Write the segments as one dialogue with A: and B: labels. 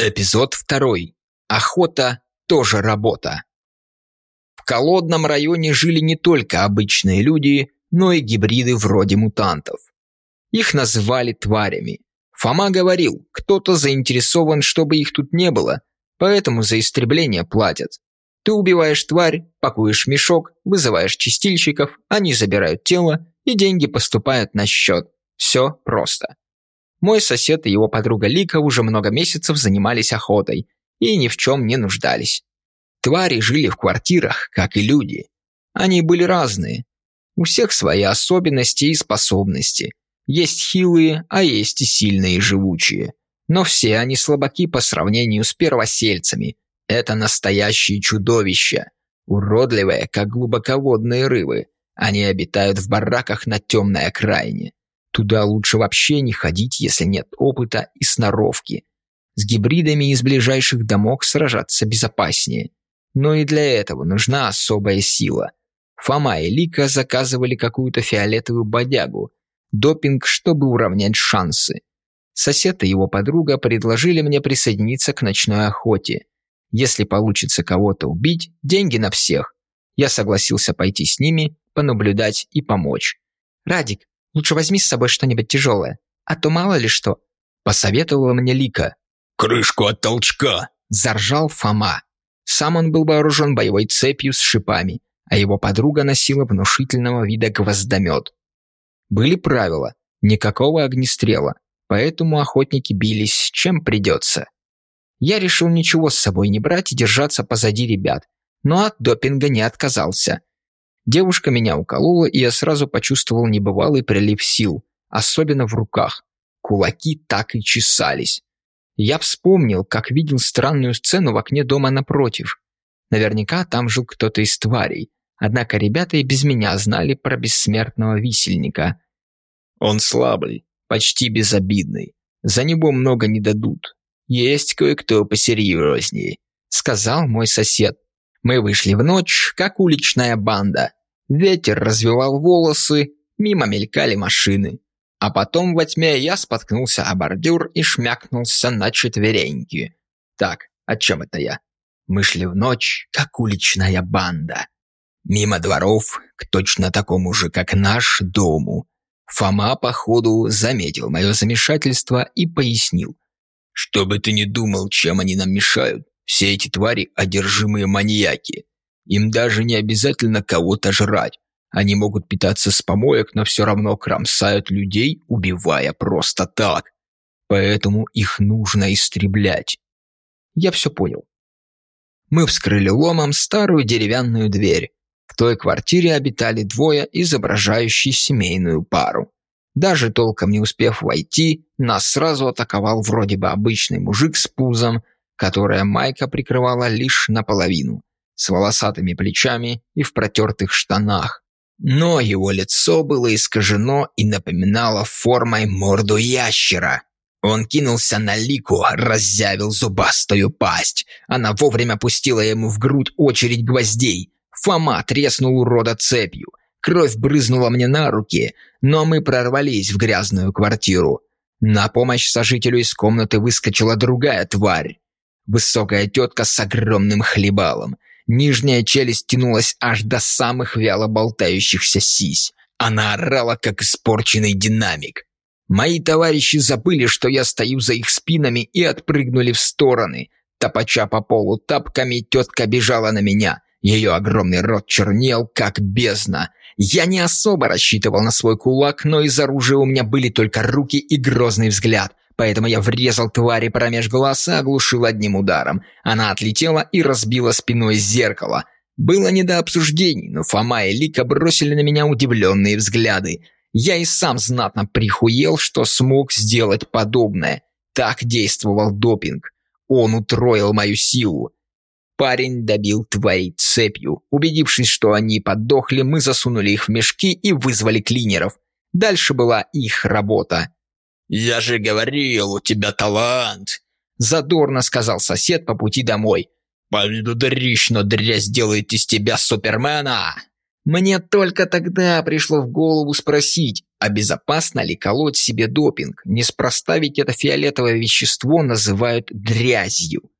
A: Эпизод второй. Охота тоже работа. В Колодном районе жили не только обычные люди, но и гибриды вроде мутантов. Их называли тварями. Фома говорил, кто-то заинтересован, чтобы их тут не было, поэтому за истребление платят. Ты убиваешь тварь, пакуешь мешок, вызываешь чистильщиков, они забирают тело, и деньги поступают на счет. Все просто. Мой сосед и его подруга Лика уже много месяцев занимались охотой и ни в чем не нуждались. Твари жили в квартирах, как и люди. Они были разные. У всех свои особенности и способности. Есть хилые, а есть и сильные и живучие. Но все они слабаки по сравнению с первосельцами. Это настоящие чудовища. Уродливые, как глубоководные рыбы. Они обитают в бараках на темной окраине. Туда лучше вообще не ходить, если нет опыта и сноровки. С гибридами из ближайших домов сражаться безопаснее. Но и для этого нужна особая сила. Фома и Лика заказывали какую-то фиолетовую бодягу. Допинг, чтобы уравнять шансы. Сосед и его подруга предложили мне присоединиться к ночной охоте. Если получится кого-то убить, деньги на всех. Я согласился пойти с ними, понаблюдать и помочь. «Радик, Лучше возьми с собой что-нибудь тяжелое, а то мало ли что», – посоветовала мне Лика.
B: «Крышку от толчка!»
A: – заржал Фома. Сам он был вооружен боевой цепью с шипами, а его подруга носила внушительного вида гвоздомет. Были правила – никакого огнестрела, поэтому охотники бились, чем придется. Я решил ничего с собой не брать и держаться позади ребят, но от допинга не отказался. Девушка меня уколола, и я сразу почувствовал небывалый прилив сил, особенно в руках. Кулаки так и чесались. Я вспомнил, как видел странную сцену в окне дома напротив. Наверняка там жил кто-то из тварей. Однако ребята и без меня знали про бессмертного висельника. Он слабый, почти безобидный. За него много не дадут. Есть кое-кто посерьезнее, сказал мой сосед. Мы вышли в ночь, как уличная банда. Ветер развивал волосы, мимо мелькали машины. А потом во тьме я споткнулся о бордюр и шмякнулся на четвереньки. Так, о чем это я? Мы шли в ночь, как уличная банда. Мимо дворов, к точно такому же, как наш, дому. Фома, походу, заметил мое замешательство и пояснил. «Что бы ты ни думал, чем они нам мешают, все эти твари – одержимые маньяки. Им даже не обязательно кого-то жрать. Они могут питаться с помоек, но все равно кромсают людей, убивая просто так. Поэтому их нужно истреблять. Я все понял. Мы вскрыли ломом старую деревянную дверь. В той квартире обитали двое, изображающие семейную пару. Даже толком не успев войти, нас сразу атаковал вроде бы обычный мужик с пузом, которое майка прикрывала лишь наполовину с волосатыми плечами и в протертых штанах. Но его лицо было искажено и напоминало формой морду ящера. Он кинулся на Лику, раззявил зубастую пасть. Она вовремя пустила ему в грудь очередь гвоздей. Фома треснул урода цепью. Кровь брызнула мне на руки, но мы прорвались в грязную квартиру. На помощь сожителю из комнаты выскочила другая тварь. Высокая тетка с огромным хлебалом. Нижняя челюсть тянулась аж до самых вяло болтающихся сись. Она орала, как испорченный динамик. Мои товарищи забыли, что я стою за их спинами и отпрыгнули в стороны. Топача по полу тапками, тетка бежала на меня. Ее огромный рот чернел, как бездна. Я не особо рассчитывал на свой кулак, но из оружия у меня были только руки и грозный взгляд поэтому я врезал твари промеж глаз и оглушил одним ударом. Она отлетела и разбила спиной зеркало. Было не до обсуждений, но Фома и Лика бросили на меня удивленные взгляды. Я и сам знатно прихуел, что смог сделать подобное. Так действовал допинг. Он утроил мою силу. Парень добил тварей цепью. Убедившись, что они подохли, мы засунули их в мешки и вызвали клинеров. Дальше была их работа.
B: «Я же говорил, у тебя талант!»
A: Задорно сказал сосед по пути домой.
B: «Победударишь, но дрязь делает из тебя супермена!»
A: Мне только тогда пришло в голову спросить, а безопасно ли колоть себе допинг? Неспроста ведь это фиолетовое вещество называют дрязью.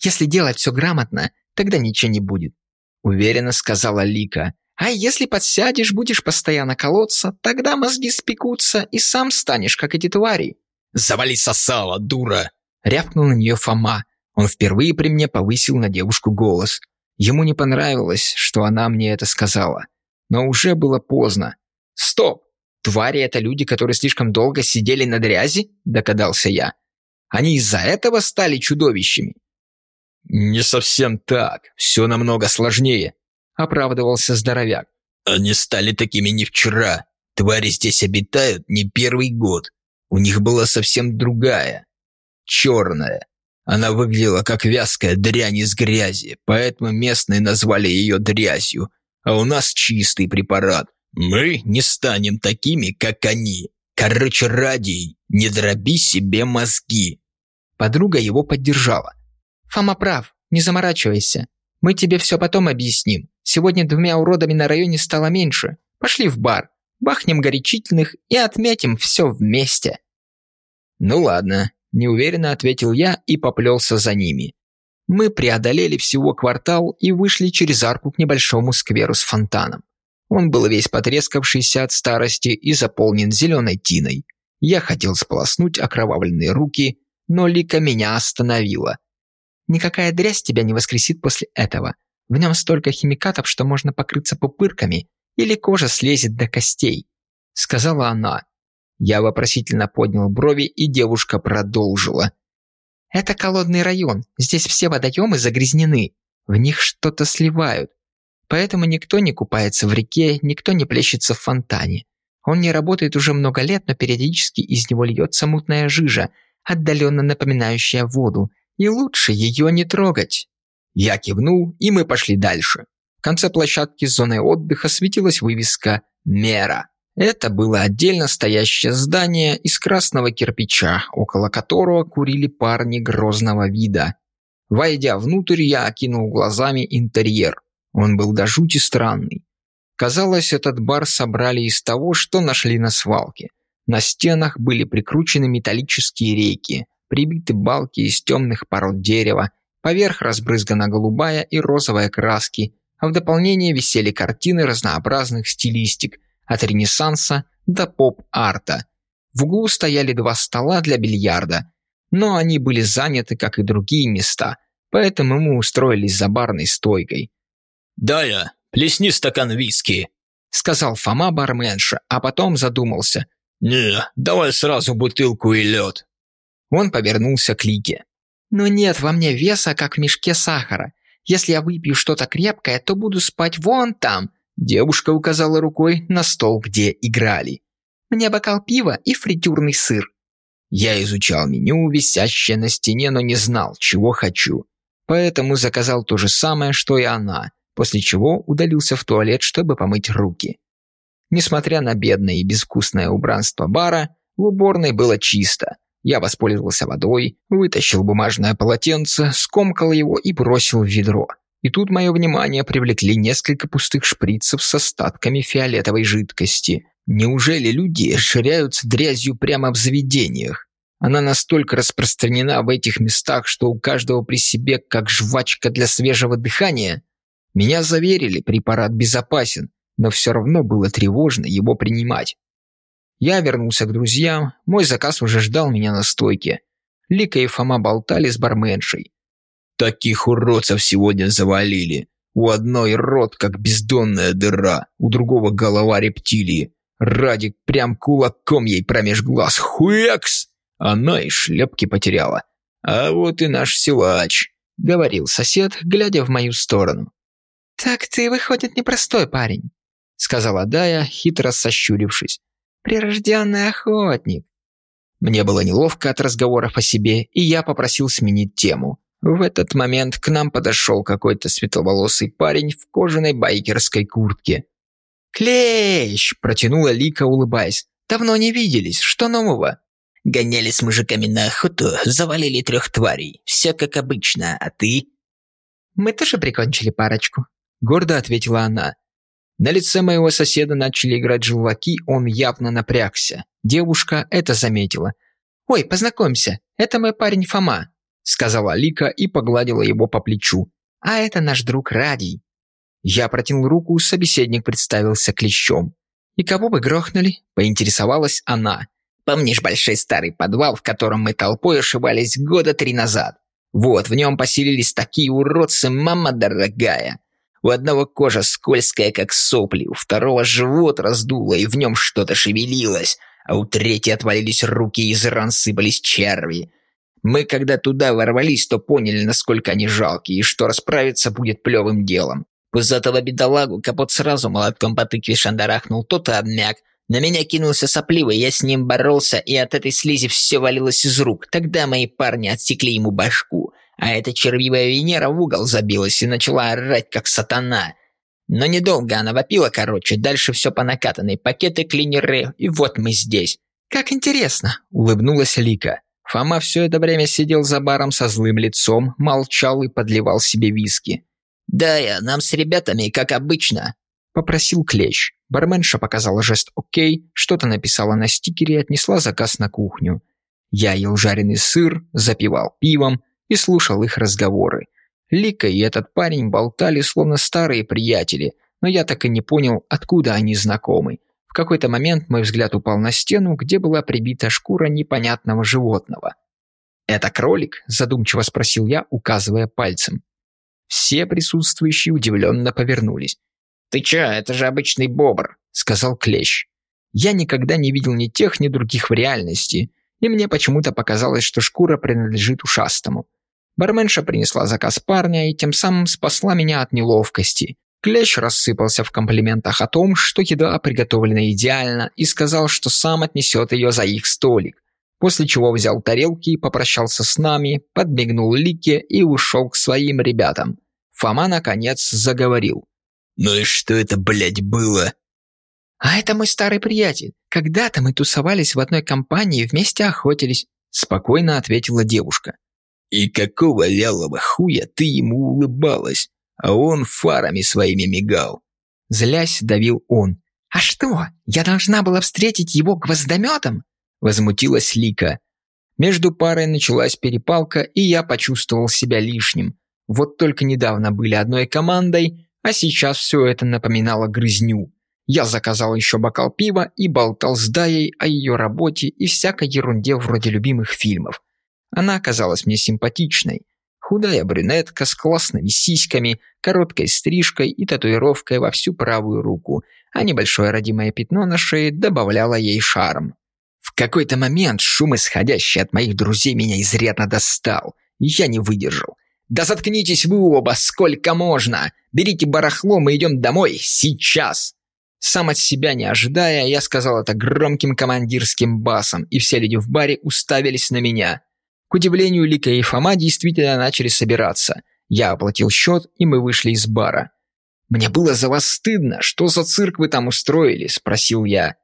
A: Если делать все грамотно, тогда ничего не будет, уверенно сказала Лика. А если подсядешь, будешь постоянно колоться, тогда мозги спекутся, и сам станешь, как эти твари.
B: «Завали сосала, дура!»
A: Рявкнул на нее Фома. Он впервые при мне повысил на девушку голос. Ему не понравилось, что она мне это сказала. Но уже было поздно. «Стоп! Твари — это люди, которые слишком долго сидели на дрязи?» – догадался я. «Они из-за этого стали чудовищами?»
B: «Не совсем так. Все намного сложнее», –
A: оправдывался здоровяк.
B: «Они стали такими не вчера. Твари здесь обитают не первый год. У них была совсем другая. Черная. Она выглядела как вязкая дрянь из грязи, поэтому местные назвали ее дрязью, а у нас чистый препарат. Мы не станем такими, как они. Короче, Радий, не дроби себе мозги.
A: Подруга его поддержала. Фома прав, не заморачивайся. Мы тебе все потом объясним. Сегодня двумя уродами на районе стало меньше. Пошли в бар, бахнем горячительных и отметим все вместе. Ну ладно, неуверенно ответил я и поплелся за ними. Мы преодолели всего квартал и вышли через арку к небольшому скверу с фонтаном. Он был весь потрескавшийся от старости и заполнен зеленой тиной. Я хотел сполоснуть окровавленные руки, но Лика меня остановила. «Никакая дрязь тебя не воскресит после этого. В нем столько химикатов, что можно покрыться пупырками, или кожа слезет до костей», — сказала она. Я вопросительно поднял брови, и девушка продолжила. «Это колодный район. Здесь все водоемы загрязнены. В них что-то сливают. Поэтому никто не купается в реке, никто не плещется в фонтане. Он не работает уже много лет, но периодически из него льется мутная жижа, отдаленно напоминающая воду, и лучше ее не трогать». Я кивнул, и мы пошли дальше. В конце площадки с зоной отдыха светилась вывеска «Мера». Это было отдельно стоящее здание из красного кирпича, около которого курили парни грозного вида. Войдя внутрь, я окинул глазами интерьер. Он был до жути странный. Казалось, этот бар собрали из того, что нашли на свалке. На стенах были прикручены металлические рейки, прибиты балки из темных пород дерева, поверх разбрызгана голубая и розовая краски, а в дополнение висели картины разнообразных стилистик, от ренессанса до поп-арта. В углу стояли два стола для бильярда, но они были заняты, как и другие места, поэтому мы устроились за барной стойкой.
B: «Дая, плесни стакан виски», — сказал Фома барменша, а потом задумался. «Не, давай сразу бутылку и лед».
A: Он повернулся к Лике. «Ну нет во мне веса, как в мешке сахара. Если я выпью что-то крепкое, то буду спать вон там, Девушка указала рукой на стол, где играли. «Мне бокал пива и фритюрный сыр». Я изучал меню, висящее на стене, но не знал, чего хочу. Поэтому заказал то же самое, что и она, после чего удалился в туалет, чтобы помыть руки. Несмотря на бедное и безвкусное убранство бара, в уборной было чисто. Я воспользовался водой, вытащил бумажное полотенце, скомкал его и бросил в ведро. И тут мое внимание привлекли несколько пустых шприцев с остатками фиолетовой жидкости. Неужели люди ширяются дрязью прямо в заведениях? Она настолько распространена в этих местах, что у каждого при себе как жвачка для свежего дыхания. Меня заверили, препарат безопасен, но все равно было тревожно его принимать. Я вернулся к друзьям, мой заказ уже ждал меня на стойке. Лика и Фома болтали с барменшей.
B: Таких уродцев сегодня завалили. У одной рот, как бездонная дыра, у другого голова рептилии. Радик прям кулаком ей промеж глаз. Хуякс! Она и шлепки потеряла. А вот и наш силач, — говорил сосед, глядя в мою сторону.
A: «Так ты, выходит, непростой парень», — сказала Дая, хитро сощурившись. «Прирожденный охотник». Мне было неловко от разговоров о себе, и я попросил сменить тему. В этот момент к нам подошел какой-то светловолосый парень в кожаной байкерской куртке. «Клещ!» – протянула Лика, улыбаясь. «Давно не виделись. Что нового?»
B: «Гоняли с мужиками на охоту, завалили трех тварей. Все как обычно, а ты?»
A: «Мы тоже прикончили парочку», – гордо ответила она. На лице моего соседа начали играть желваки, он явно напрягся. Девушка это заметила. «Ой, познакомься, это мой парень Фома», сказала Лика и погладила его по плечу. «А это наш друг Радий». Я протянул руку, собеседник представился клещом. «И кого вы грохнули?» – поинтересовалась она. «Помнишь большой старый подвал, в котором мы толпой ошивались года три назад? Вот, в нем поселились такие уродцы, мама дорогая. У одного кожа скользкая, как сопли, у второго живот раздуло, и в нем что-то шевелилось, а у третьего отвалились руки, и из ран сыпались черви. Мы, когда туда ворвались, то поняли, насколько они жалкие, и что расправиться будет плевым делом. Пузатого бедолагу капот сразу молотком по тыкве шандарахнул, тот и обмяк. На меня кинулся сопливый, я с ним боролся, и от этой слизи все валилось из рук. Тогда мои парни отсекли ему башку а эта червивая Венера в угол забилась и начала орать, как сатана. Но недолго она вопила, короче, дальше все по накатанной, пакеты, клинеры, и вот мы здесь. «Как интересно!» – улыбнулась Лика. Фома все это время сидел за баром со злым лицом, молчал и подливал себе виски. «Да, я, нам с ребятами, как обычно», – попросил Клещ. Барменша показала жест «Окей», что-то написала на стикере и отнесла заказ на кухню. Я ел жареный сыр, запивал пивом, и слушал их разговоры. Лика и этот парень болтали, словно старые приятели, но я так и не понял, откуда они знакомы. В какой-то момент мой взгляд упал на стену, где была прибита шкура непонятного животного. «Это кролик?» – задумчиво спросил я, указывая пальцем. Все присутствующие удивленно повернулись. «Ты чё, это же обычный бобр», – сказал Клещ. Я никогда не видел ни тех, ни других в реальности, и мне почему-то показалось, что шкура принадлежит ушастому. Барменша принесла заказ парня и тем самым спасла меня от неловкости. Клещ рассыпался в комплиментах о том, что еда приготовлена идеально, и сказал, что сам отнесет ее за их столик. После чего взял тарелки, и попрощался с нами, подмигнул Лике и ушел к своим ребятам. Фома, наконец, заговорил.
B: «Ну и что это, блядь, было?»
A: «А это мой старый приятель. Когда-то мы тусовались в одной компании и вместе охотились», спокойно ответила девушка.
B: И какого вялого хуя ты ему улыбалась, а он фарами своими мигал?»
A: Злясь, давил он. «А что, я должна была встретить его гвоздометом?» Возмутилась Лика. Между парой началась перепалка, и я почувствовал себя лишним. Вот только недавно были одной командой, а сейчас все это напоминало грызню. Я заказал еще бокал пива и болтал с Даей о ее работе и всякой ерунде вроде любимых фильмов. Она оказалась мне симпатичной. Худая брюнетка с классными сиськами, короткой стрижкой и татуировкой во всю правую руку, а небольшое родимое пятно на шее добавляло ей шарм. В какой-то момент шум, исходящий от моих друзей, меня изрядно достал. Я не выдержал. «Да заткнитесь вы оба, сколько можно! Берите барахло, мы идем домой, сейчас!» Сам от себя не ожидая, я сказал это громким командирским басом, и все люди в баре уставились на меня. К удивлению, Лика и Фома действительно начали собираться. Я оплатил счет, и мы вышли из бара. «Мне было за вас стыдно. Что за цирк вы там устроили?» – спросил я.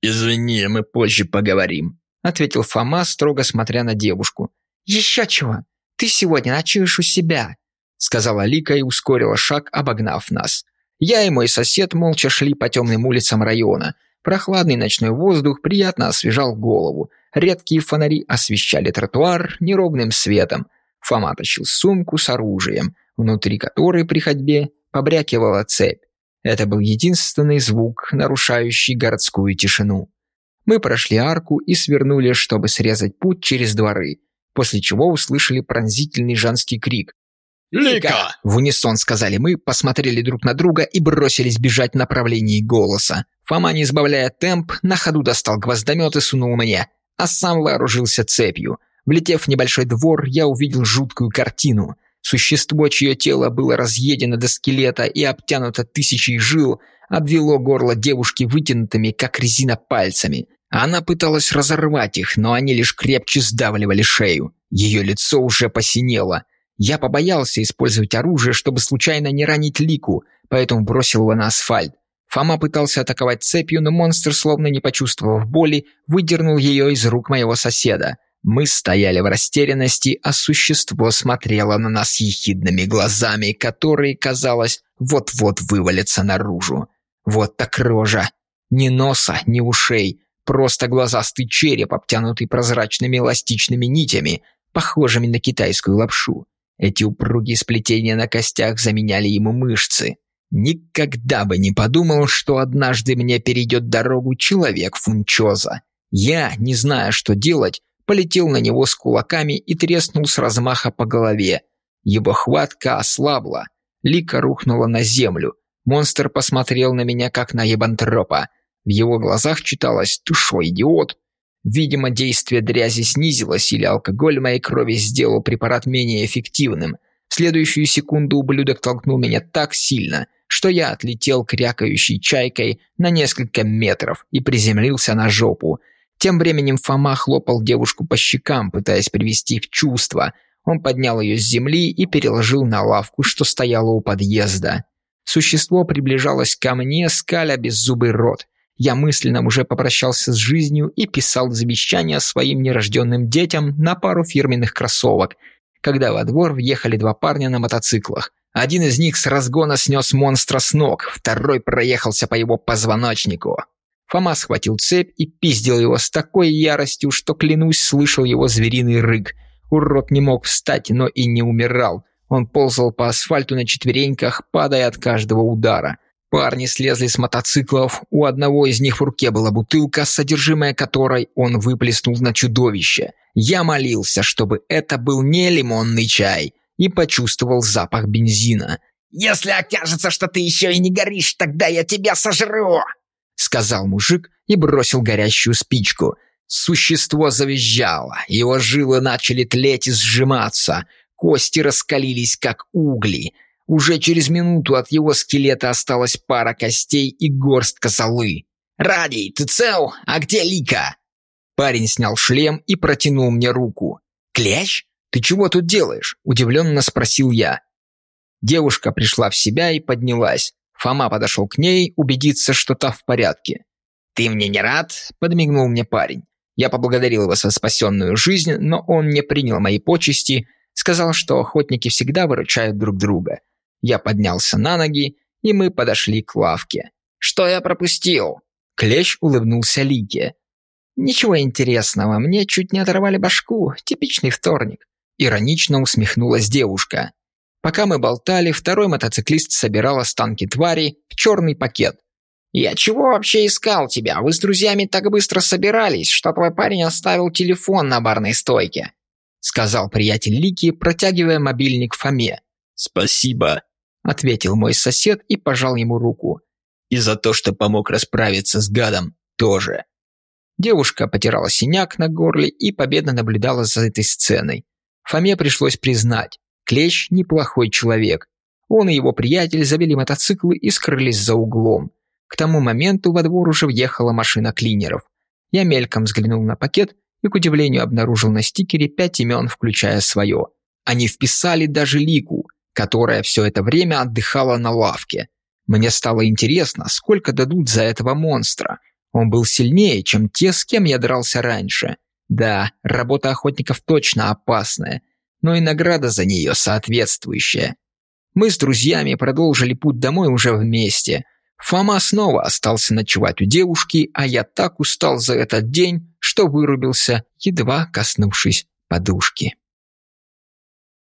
B: «Извини, мы позже поговорим», – ответил Фома, строго смотря на девушку.
A: «Еще чего? Ты сегодня ночуешь у себя», – сказала Лика и ускорила шаг, обогнав нас. Я и мой сосед молча шли по темным улицам района. Прохладный ночной воздух приятно освежал голову. Редкие фонари освещали тротуар неровным светом. Фома тащил сумку с оружием, внутри которой при ходьбе побрякивала цепь. Это был единственный звук, нарушающий городскую тишину. Мы прошли арку и свернули, чтобы срезать путь через дворы, после чего услышали пронзительный женский крик.
B: «Лика!»
A: В унисон сказали мы, посмотрели друг на друга и бросились бежать в направлении голоса. Фома, не избавляя темп, на ходу достал гвоздомет и сунул мне а сам вооружился цепью. Влетев в небольшой двор, я увидел жуткую картину. Существо, чье тело было разъедено до скелета и обтянуто тысячей жил, обвело горло девушки вытянутыми, как резина, пальцами. Она пыталась разорвать их, но они лишь крепче сдавливали шею. Ее лицо уже посинело. Я побоялся использовать оружие, чтобы случайно не ранить Лику, поэтому бросил его на асфальт. Фома пытался атаковать цепью, но монстр, словно не почувствовав боли, выдернул ее из рук моего соседа. Мы стояли в растерянности, а существо смотрело на нас ехидными глазами, которые, казалось, вот-вот вывалятся наружу. Вот так рожа. Ни носа, ни ушей. Просто глазастый череп, обтянутый прозрачными эластичными нитями, похожими на китайскую лапшу. Эти упругие сплетения на костях заменяли ему мышцы. Никогда бы не подумал, что однажды мне перейдет дорогу человек Фунчоза. Я, не зная, что делать, полетел на него с кулаками и треснул с размаха по голове. Его хватка ослабла. Лика рухнула на землю. Монстр посмотрел на меня, как на ебантропа. В его глазах читалось «Ты шо, идиот?» Видимо, действие дрязи снизилось, или алкоголь моей крови сделал препарат менее эффективным. В следующую секунду ублюдок толкнул меня так сильно, что я отлетел крякающей чайкой на несколько метров и приземлился на жопу. Тем временем Фома хлопал девушку по щекам, пытаясь привести в чувство. Он поднял ее с земли и переложил на лавку, что стояла у подъезда. Существо приближалось ко мне, скаля беззубый рот. Я мысленно уже попрощался с жизнью и писал завещание своим нерожденным детям на пару фирменных кроссовок, когда во двор въехали два парня на мотоциклах. Один из них с разгона снес монстра с ног, второй проехался по его позвоночнику. Фома схватил цепь и пиздил его с такой яростью, что, клянусь, слышал его звериный рык. Урод не мог встать, но и не умирал. Он ползал по асфальту на четвереньках, падая от каждого удара. Парни слезли с мотоциклов, у одного из них в руке была бутылка, содержимое которой он выплеснул на чудовище. Я молился, чтобы это был не лимонный чай, и почувствовал запах бензина. «Если окажется, что ты еще и не горишь, тогда я тебя сожру!» сказал мужик и бросил горящую спичку. Существо завизжало, его жилы начали тлеть и сжиматься, кости раскалились, как угли. Уже через минуту от его скелета осталась пара костей и горстка золы. «Радий, ты цел? А где Лика?» Парень снял шлем и протянул мне руку. «Клещ? Ты чего тут делаешь?» – удивленно спросил я. Девушка пришла в себя и поднялась. Фома подошел к ней, убедиться, что та в порядке. «Ты мне не рад?» – подмигнул мне парень. Я поблагодарил его за спасенную жизнь, но он не принял мои почести, сказал, что охотники всегда выручают друг друга. Я поднялся на ноги, и мы подошли к лавке. «Что я пропустил?» Клещ улыбнулся Лике. «Ничего интересного, мне чуть не оторвали башку, типичный вторник». Иронично усмехнулась девушка. Пока мы болтали, второй мотоциклист собирал останки твари в черный пакет. «Я чего вообще искал тебя? Вы с друзьями так быстро собирались, что твой парень оставил телефон на барной стойке», сказал приятель Лики, протягивая мобильник Фоме.
B: «Спасибо»,
A: ответил мой сосед и пожал ему руку.
B: «И за то, что помог расправиться с гадом, тоже».
A: Девушка потирала синяк на горле и победно наблюдала за этой сценой. Фоме пришлось признать, Клещ – неплохой человек. Он и его приятель завели мотоциклы и скрылись за углом. К тому моменту во двор уже въехала машина клинеров. Я мельком взглянул на пакет и, к удивлению, обнаружил на стикере пять имен, включая свое. Они вписали даже Лику, которая все это время отдыхала на лавке. Мне стало интересно, сколько дадут за этого монстра. Он был сильнее, чем те, с кем я дрался раньше. Да, работа охотников точно опасная – но и награда за нее соответствующая. Мы с друзьями продолжили путь домой уже вместе. Фома снова остался ночевать у девушки, а я так устал за этот день, что вырубился, едва коснувшись подушки.